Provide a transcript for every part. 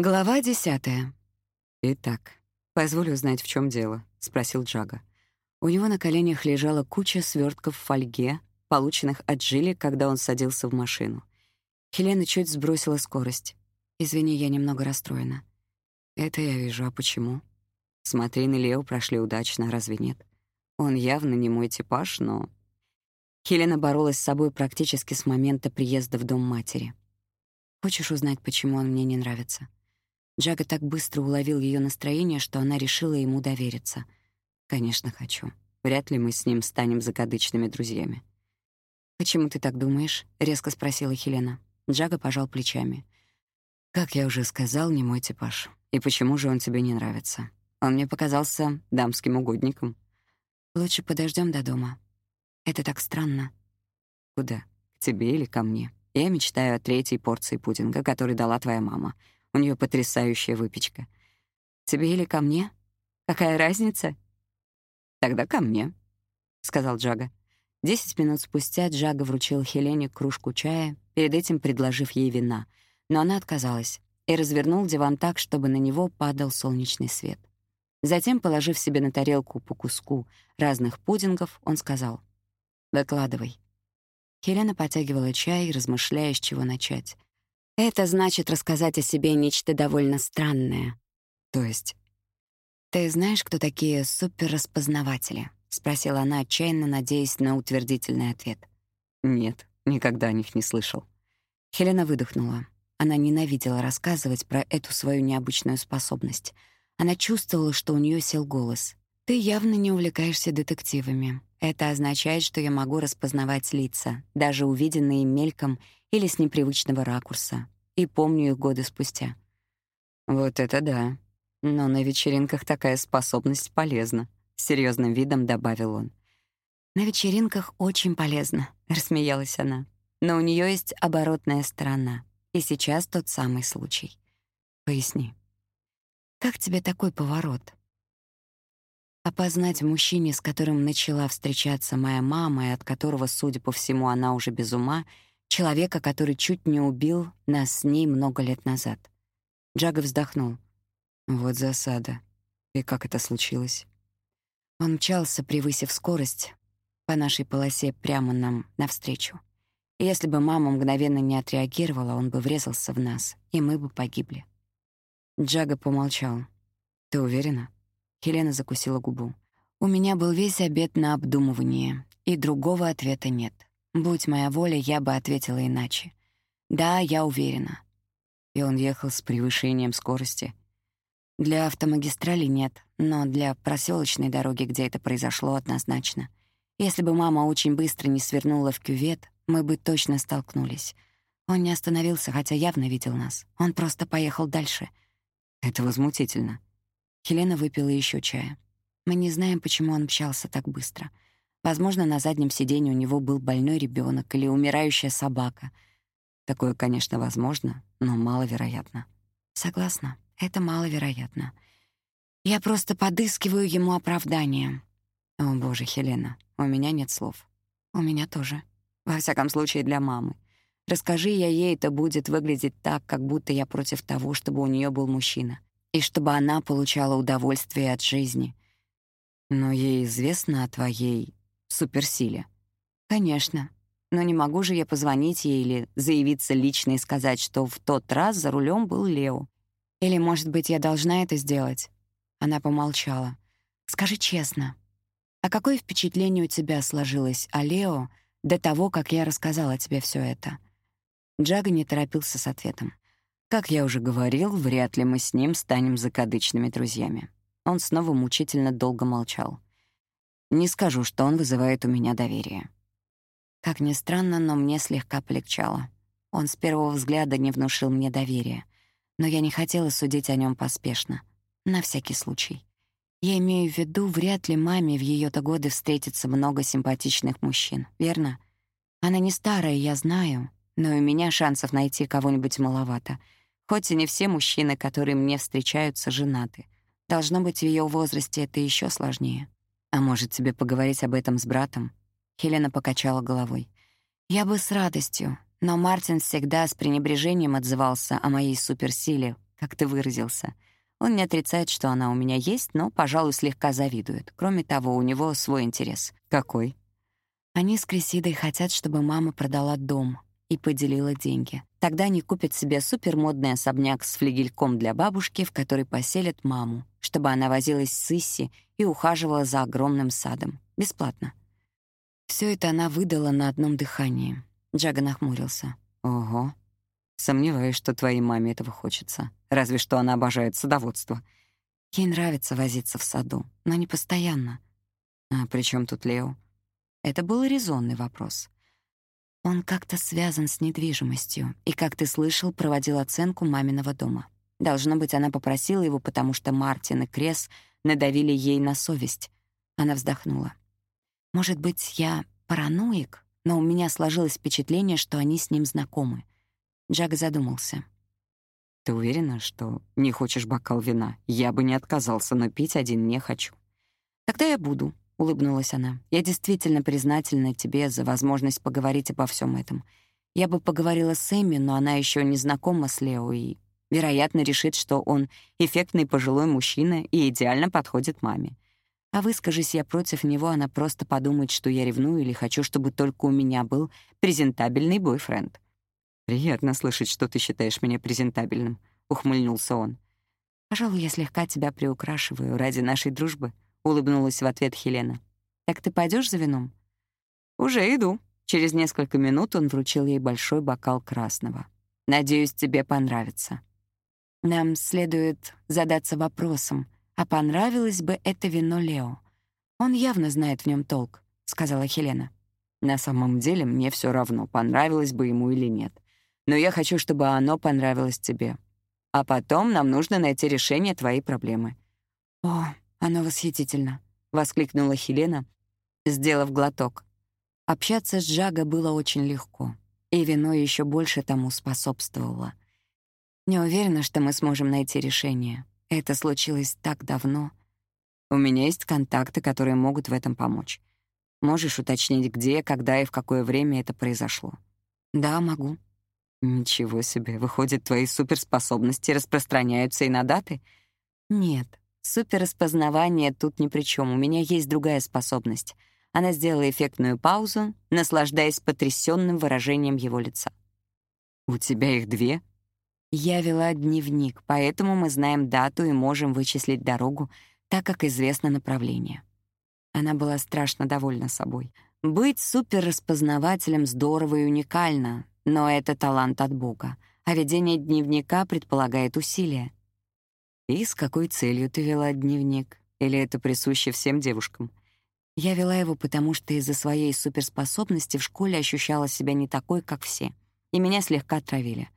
Глава десятая. «Итак, позволю узнать, в чем дело», — спросил Джага. У него на коленях лежала куча свертков в фольге, полученных от Джилли, когда он садился в машину. Хелена чуть сбросила скорость. «Извини, я немного расстроена». «Это я вижу, а почему?» «Смотри, на Лео прошли удачно, разве нет? Он явно не мой типаж, но...» Хелена боролась с собой практически с момента приезда в дом матери. «Хочешь узнать, почему он мне не нравится?» Джага так быстро уловил ее настроение, что она решила ему довериться. «Конечно, хочу. Вряд ли мы с ним станем закадычными друзьями». «Почему ты так думаешь?» — резко спросила Хелена. Джага пожал плечами. «Как я уже сказал, не мой типаж. И почему же он тебе не нравится? Он мне показался дамским угодником». «Лучше подождем до дома. Это так странно». «Куда? К тебе или ко мне? Я мечтаю о третьей порции пудинга, который дала твоя мама. У нее потрясающая выпечка. Тебе или ко мне? Какая разница? Тогда ко мне, сказал Джага. Десять минут спустя Джага вручил Хелене кружку чая, перед этим предложив ей вина, но она отказалась и развернул диван так, чтобы на него падал солнечный свет. Затем, положив себе на тарелку по куску разных пудингов, он сказал «Выкладывай». Хелена потягивала чай, размышляя, с чего начать. Это значит рассказать о себе нечто довольно странное. То есть... «Ты знаешь, кто такие суперраспознаватели?» — спросила она, отчаянно надеясь на утвердительный ответ. «Нет, никогда о них не слышал». Хелена выдохнула. Она ненавидела рассказывать про эту свою необычную способность. Она чувствовала, что у нее сел голос. «Ты явно не увлекаешься детективами. Это означает, что я могу распознавать лица, даже увиденные мельком или с непривычного ракурса, и помню их годы спустя. Вот это да. Но на вечеринках такая способность полезна, с серьезным видом добавил он. На вечеринках очень полезно, рассмеялась она. Но у нее есть оборотная сторона, и сейчас тот самый случай. Поясни. Как тебе такой поворот? Опознать мужчине, с которым начала встречаться моя мама, и от которого, судя по всему, она уже без ума — Человека, который чуть не убил нас с ней много лет назад. Джага вздохнул. Вот засада. И как это случилось? Он мчался, превысив скорость, по нашей полосе прямо нам навстречу. И если бы мама мгновенно не отреагировала, он бы врезался в нас, и мы бы погибли. Джага помолчал. «Ты уверена?» Хелена закусила губу. «У меня был весь обед на обдумывание, и другого ответа нет. Будь моя воля, я бы ответила иначе. Да, я уверена. И он ехал с превышением скорости. Для автомагистрали нет, но для проселочной дороги, где это произошло, однозначно. Если бы мама очень быстро не свернула в кювет, мы бы точно столкнулись. Он не остановился, хотя явно видел нас. Он просто поехал дальше. Это возмутительно. Хелена выпила еще чая. Мы не знаем, почему он мчался так быстро — Возможно, на заднем сиденье у него был больной ребенок или умирающая собака. Такое, конечно, возможно, но маловероятно. Согласна, это маловероятно. Я просто подыскиваю ему оправдание. О, боже, Хелена, у меня нет слов. У меня тоже. Во всяком случае, для мамы. Расскажи я ей, это будет выглядеть так, как будто я против того, чтобы у нее был мужчина, и чтобы она получала удовольствие от жизни. Но ей известно о твоей суперсиле. Конечно. Но не могу же я позвонить ей или заявиться лично и сказать, что в тот раз за рулем был Лео. Или, может быть, я должна это сделать? Она помолчала. Скажи честно, а какое впечатление у тебя сложилось о Лео до того, как я рассказала тебе все это? Джага не торопился с ответом. Как я уже говорил, вряд ли мы с ним станем закадычными друзьями. Он снова мучительно долго молчал. Не скажу, что он вызывает у меня доверие. Как ни странно, но мне слегка полегчало. Он с первого взгляда не внушил мне доверия, но я не хотела судить о нем поспешно, на всякий случай. Я имею в виду, вряд ли маме в ее то годы встретится много симпатичных мужчин, верно? Она не старая, я знаю, но у меня шансов найти кого-нибудь маловато. Хоть и не все мужчины, которые мне встречаются, женаты. Должно быть, в ее возрасте это еще сложнее. А может, тебе поговорить об этом с братом? Хелена покачала головой. Я бы с радостью, но Мартин всегда с пренебрежением отзывался о моей суперсиле, как ты выразился. Он не отрицает, что она у меня есть, но, пожалуй, слегка завидует. Кроме того, у него свой интерес. Какой? Они с Крисидой хотят, чтобы мама продала дом и поделила деньги. Тогда они купят себе супермодный особняк с флигельком для бабушки, в который поселят маму, чтобы она возилась с Исси и ухаживала за огромным садом. Бесплатно. Все это она выдала на одном дыхании. Джага нахмурился. Ого. Сомневаюсь, что твоей маме этого хочется. Разве что она обожает садоводство. Ей нравится возиться в саду, но не постоянно. А при чем тут Лео? Это был резонный вопрос. Он как-то связан с недвижимостью и, как ты слышал, проводил оценку маминого дома. Должно быть, она попросила его, потому что Мартин и Крес надавили ей на совесть. Она вздохнула. Может быть, я параноик, но у меня сложилось впечатление, что они с ним знакомы. Джаг задумался. Ты уверена, что не хочешь бокал вина? Я бы не отказался, но пить один не хочу. Тогда я буду, — улыбнулась она. «Я действительно признательна тебе за возможность поговорить обо всем этом. Я бы поговорила с Эмми, но она еще не знакома с Лео и, вероятно, решит, что он эффектный пожилой мужчина и идеально подходит маме. А выскажись я против него, она просто подумает, что я ревную или хочу, чтобы только у меня был презентабельный бойфренд». «Приятно слышать, что ты считаешь меня презентабельным», — ухмыльнулся он. «Пожалуй, я слегка тебя приукрашиваю ради нашей дружбы», улыбнулась в ответ Хелена. Так ты пойдешь за вином? Уже иду. Через несколько минут он вручил ей большой бокал красного. Надеюсь, тебе понравится. Нам следует задаться вопросом, а понравилось бы это вино Лео? Он явно знает в нем толк, сказала Хелена. На самом деле мне все равно, понравилось бы ему или нет. Но я хочу, чтобы оно понравилось тебе. А потом нам нужно найти решение твоей проблемы. О, «Оно восхитительно», — воскликнула Хелена, сделав глоток. Общаться с Джага было очень легко, и вино еще больше тому способствовало. Не уверена, что мы сможем найти решение. Это случилось так давно. У меня есть контакты, которые могут в этом помочь. Можешь уточнить, где, когда и в какое время это произошло? Да, могу. Ничего себе, выходит, твои суперспособности распространяются и на даты? Нет, Суперраспознавание тут ни при чем. У меня есть другая способность. Она сделала эффектную паузу, наслаждаясь потрясенным выражением его лица. «У тебя их две?» «Я вела дневник, поэтому мы знаем дату и можем вычислить дорогу, так как известно направление». Она была страшно довольна собой. Быть суперраспознавателем здорово и уникально, но это талант от Бога, а ведение дневника предполагает усилия. И с какой целью ты вела дневник? Или это присуще всем девушкам? Я вела его, потому что из-за своей суперспособности в школе ощущала себя не такой, как все, и меня слегка отравили.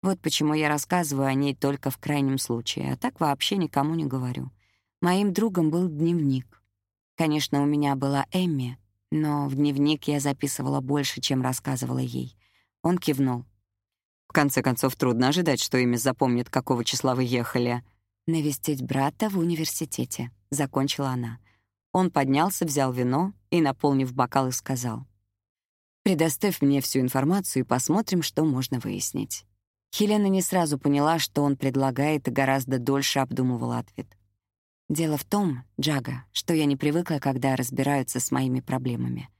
Вот почему я рассказываю о ней только в крайнем случае, а так вообще никому не говорю. Моим другом был дневник. Конечно, у меня была Эмми, но в дневник я записывала больше, чем рассказывала ей. Он кивнул. В конце концов, трудно ожидать, что Эми запомнит, какого числа вы ехали навестить брата в университете», — закончила она. Он поднялся, взял вино и, наполнив бокал, сказал. «Предоставь мне всю информацию и посмотрим, что можно выяснить». Хелена не сразу поняла, что он предлагает, и гораздо дольше обдумывала ответ. «Дело в том, Джага, что я не привыкла, когда разбираются с моими проблемами.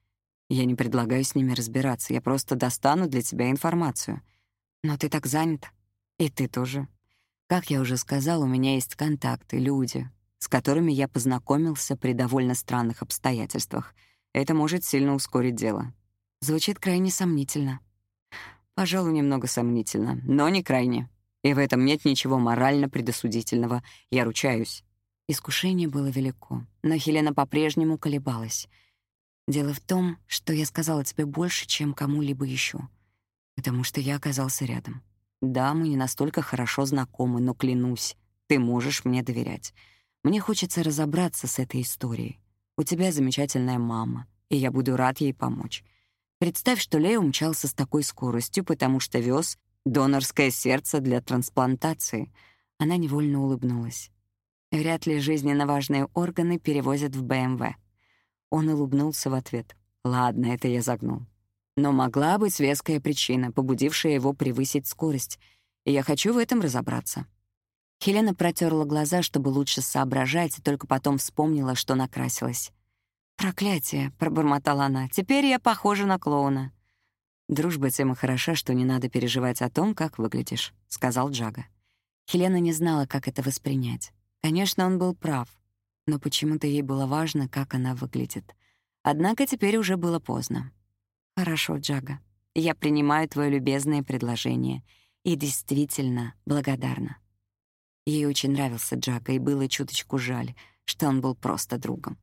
Я не предлагаю с ними разбираться, я просто достану для тебя информацию. Но ты так занят. И ты тоже. Как я уже сказал, у меня есть контакты, люди, с которыми я познакомился при довольно странных обстоятельствах. Это может сильно ускорить дело. Звучит крайне сомнительно. Пожалуй, немного сомнительно, но не крайне. И в этом нет ничего морально предосудительного, я ручаюсь. Искушение было велико, но Хелена по-прежнему колебалась. Дело в том, что я сказала тебе больше, чем кому-либо еще, потому что я оказался рядом. Да, мы не настолько хорошо знакомы, но клянусь, ты можешь мне доверять. Мне хочется разобраться с этой историей. У тебя замечательная мама, и я буду рад ей помочь. Представь, что Лео умчался с такой скоростью, потому что вез донорское сердце для трансплантации. Она невольно улыбнулась. Вряд ли жизненно важные органы перевозят в БМВ. Он улыбнулся в ответ. «Ладно, это я загнул. Но могла быть веская причина, побудившая его превысить скорость, и я хочу в этом разобраться. Хелена протерла глаза, чтобы лучше соображать, и только потом вспомнила, что накрасилась. «Проклятие!» — пробормотала она. «Теперь я похожа на клоуна». «Дружба тем и хороша, что не надо переживать о том, как выглядишь», — сказал Джага. Хелена не знала, как это воспринять. Конечно, он был прав, но почему-то ей было важно, как она выглядит. Однако теперь уже было поздно. «Хорошо, Джага, я принимаю твое любезное предложение и действительно благодарна». Ей очень нравился Джага, и было чуточку жаль, что он был просто другом.